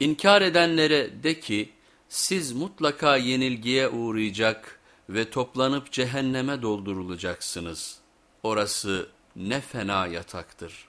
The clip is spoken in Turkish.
İnkar edenlere de ki siz mutlaka yenilgiye uğrayacak ve toplanıp cehenneme doldurulacaksınız. Orası ne fena yataktır.